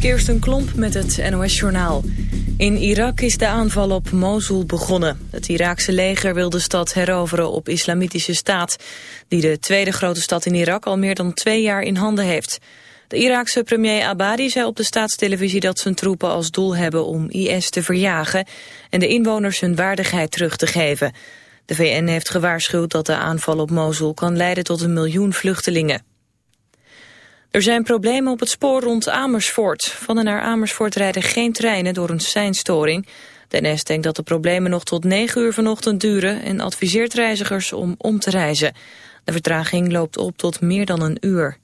Kirsten Klomp met het NOS-journaal. In Irak is de aanval op Mosul begonnen. Het Iraakse leger wil de stad heroveren op islamitische staat... die de tweede grote stad in Irak al meer dan twee jaar in handen heeft. De Iraakse premier Abadi zei op de staatstelevisie dat zijn troepen als doel hebben om IS te verjagen... en de inwoners hun waardigheid terug te geven. De VN heeft gewaarschuwd dat de aanval op Mosul kan leiden tot een miljoen vluchtelingen. Er zijn problemen op het spoor rond Amersfoort. Van en naar Amersfoort rijden geen treinen door een seinstoring. De NS denkt dat de problemen nog tot 9 uur vanochtend duren... en adviseert reizigers om om te reizen. De vertraging loopt op tot meer dan een uur.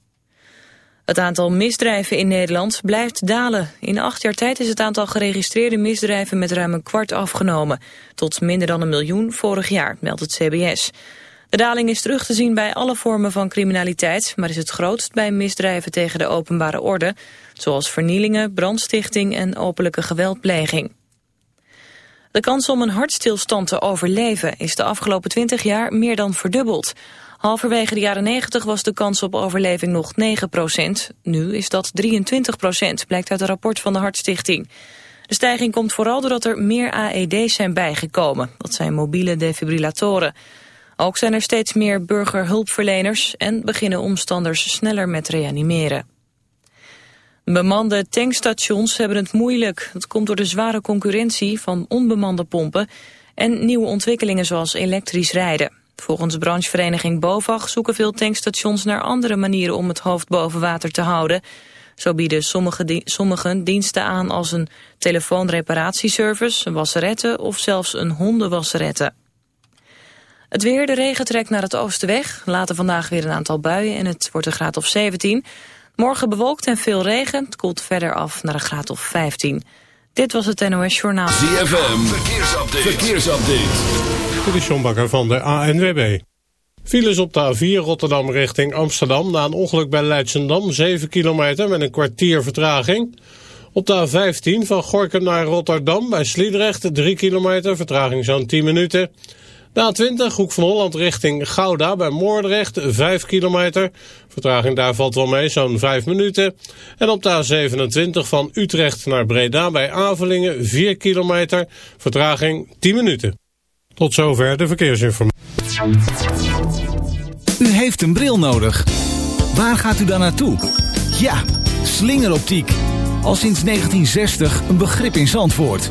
Het aantal misdrijven in Nederland blijft dalen. In acht jaar tijd is het aantal geregistreerde misdrijven met ruim een kwart afgenomen. Tot minder dan een miljoen vorig jaar, meldt het CBS. De daling is terug te zien bij alle vormen van criminaliteit... maar is het grootst bij misdrijven tegen de openbare orde... zoals vernielingen, brandstichting en openlijke geweldpleging. De kans om een hartstilstand te overleven is de afgelopen 20 jaar meer dan verdubbeld. Halverwege de jaren 90 was de kans op overleving nog 9% Nu is dat 23% blijkt uit een rapport van de Hartstichting. De stijging komt vooral doordat er meer AED's zijn bijgekomen. Dat zijn mobiele defibrillatoren. Ook zijn er steeds meer burgerhulpverleners en beginnen omstanders sneller met reanimeren. Bemande tankstations hebben het moeilijk. Dat komt door de zware concurrentie van onbemande pompen en nieuwe ontwikkelingen zoals elektrisch rijden. Volgens branchevereniging BOVAG zoeken veel tankstations naar andere manieren om het hoofd boven water te houden. Zo bieden sommige, sommige diensten aan als een telefoonreparatieservice, een wasseretten of zelfs een hondenwasseretten. Het weer, de regen trekt naar het oosten weg. Later vandaag weer een aantal buien en het wordt een graad of 17. Morgen bewolkt en veel regen. Het koelt verder af naar een graad of 15. Dit was het NOS Journaal. ZFM, verkeersupdate. verkeersupdate. Dit is John Bakker van de ANWB. Files op de A4 Rotterdam richting Amsterdam... na een ongeluk bij Leidsendam, 7 kilometer met een kwartier vertraging. Op de A15 van Gorkum naar Rotterdam bij Sliedrecht, 3 kilometer, vertraging zo'n 10 minuten... De A20, Hoek van Holland richting Gouda bij Moordrecht, 5 kilometer. Vertraging daar valt wel mee, zo'n 5 minuten. En op de A27 van Utrecht naar Breda bij Avelingen, 4 kilometer. Vertraging 10 minuten. Tot zover de verkeersinformatie. U heeft een bril nodig. Waar gaat u dan naartoe? Ja, slingeroptiek. Al sinds 1960 een begrip in Zandvoort.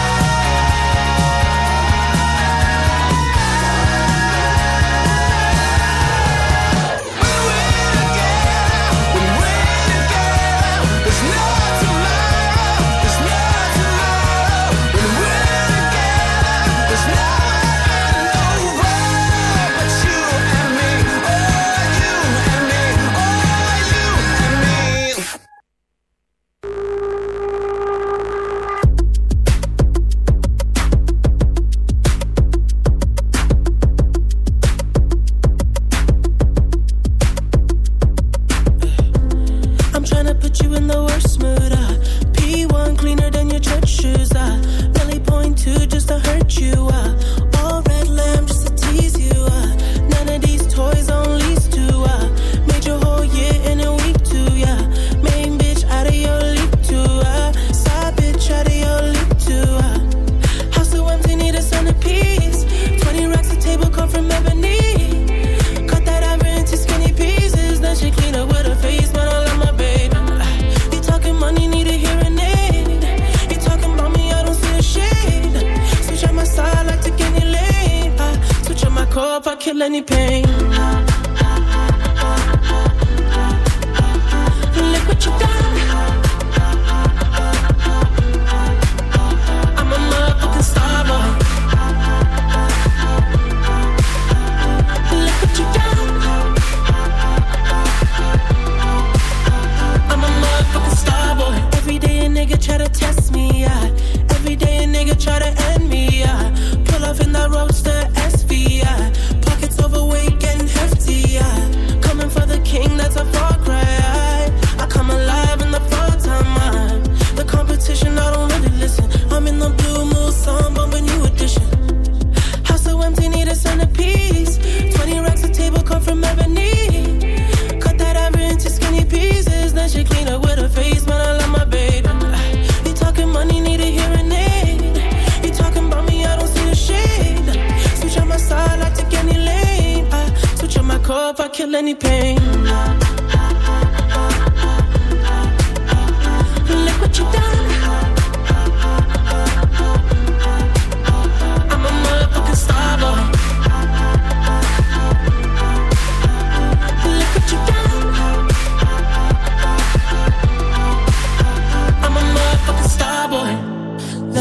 to just to hurt you. I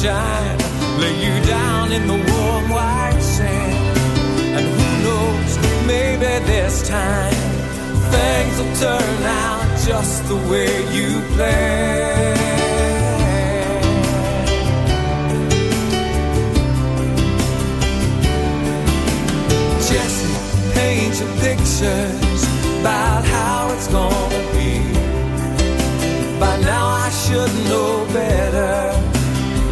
sunshine, lay you down in the warm white sand. And who knows, maybe this time things will turn out just the way you planned. Jesse, paint your pictures about how it's gonna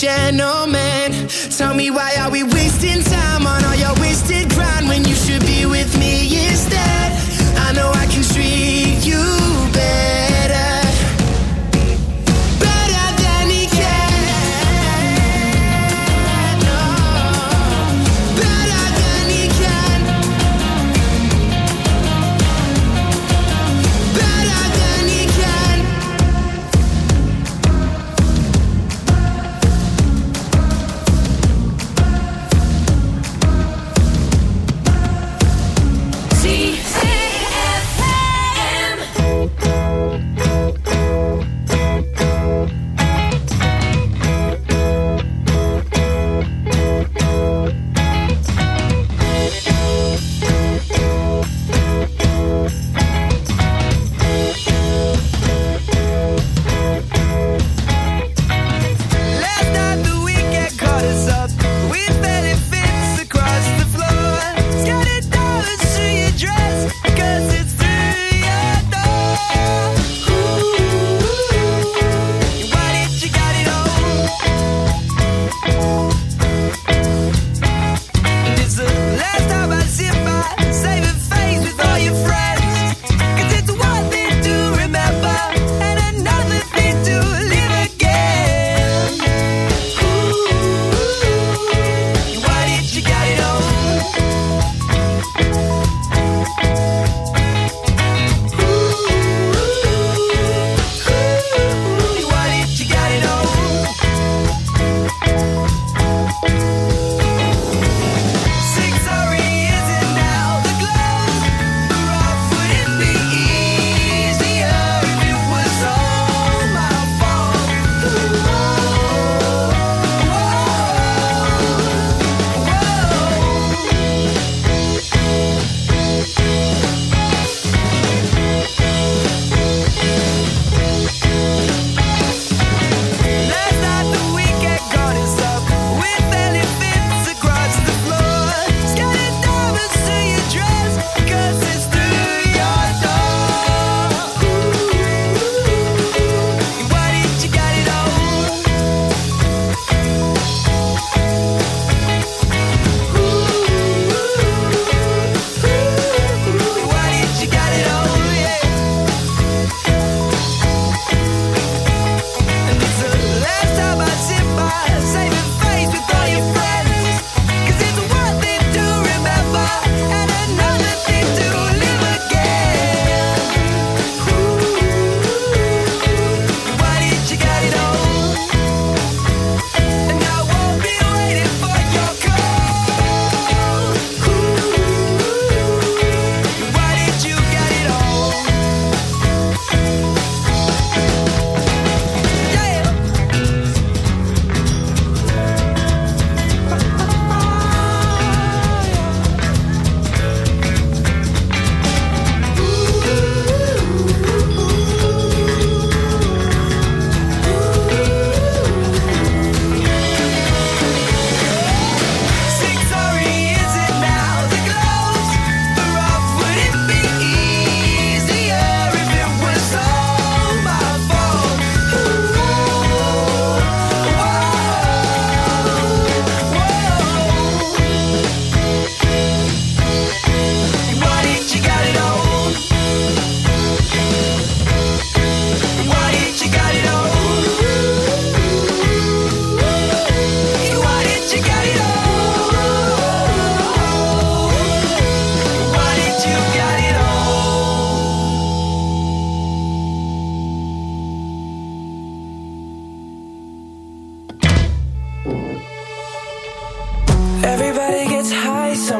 gentleman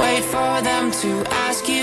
Wait for them to ask you.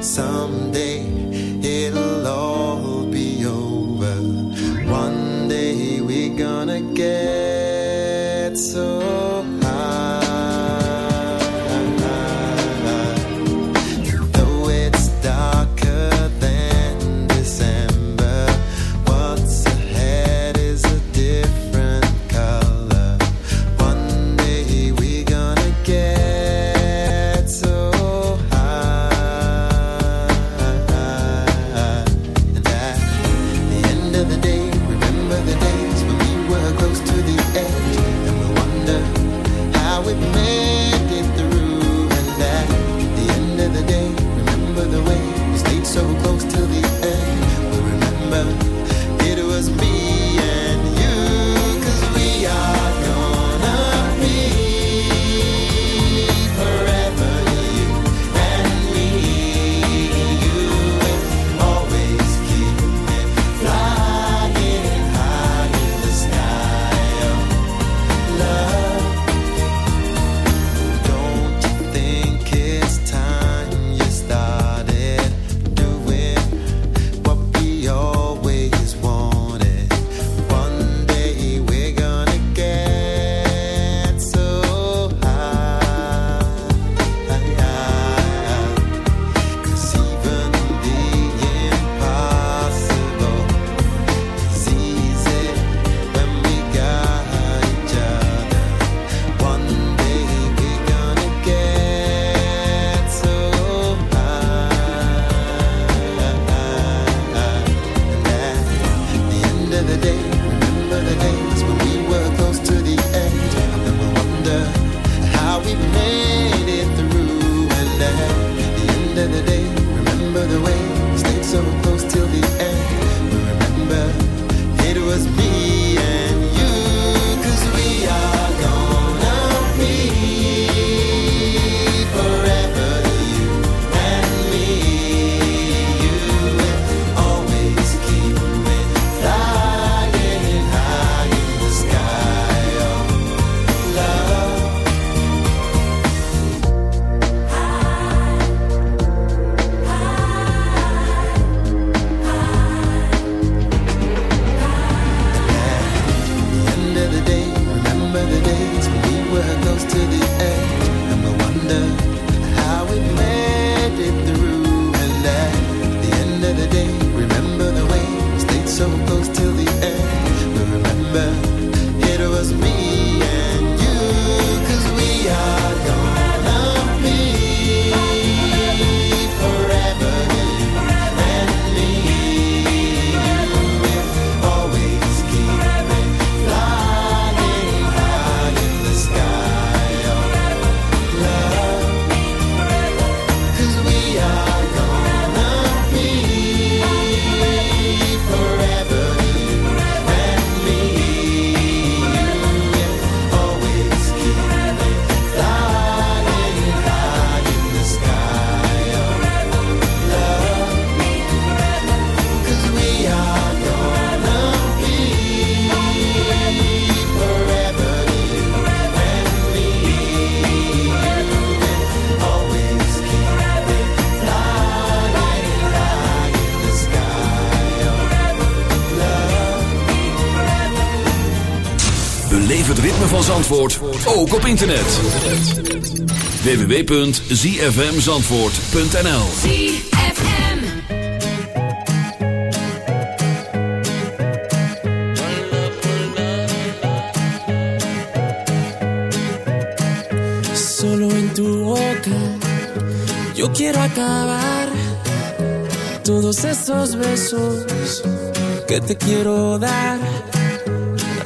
someday. het ritme van Zandvoort ook op internet. www.zfmzandvoort.nl ZFM Solo in tu boca Yo quiero acabar Todos esos besos Que te quiero dar.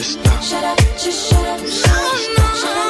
Just stop. Shut up, just shut up. Shut up, shut up,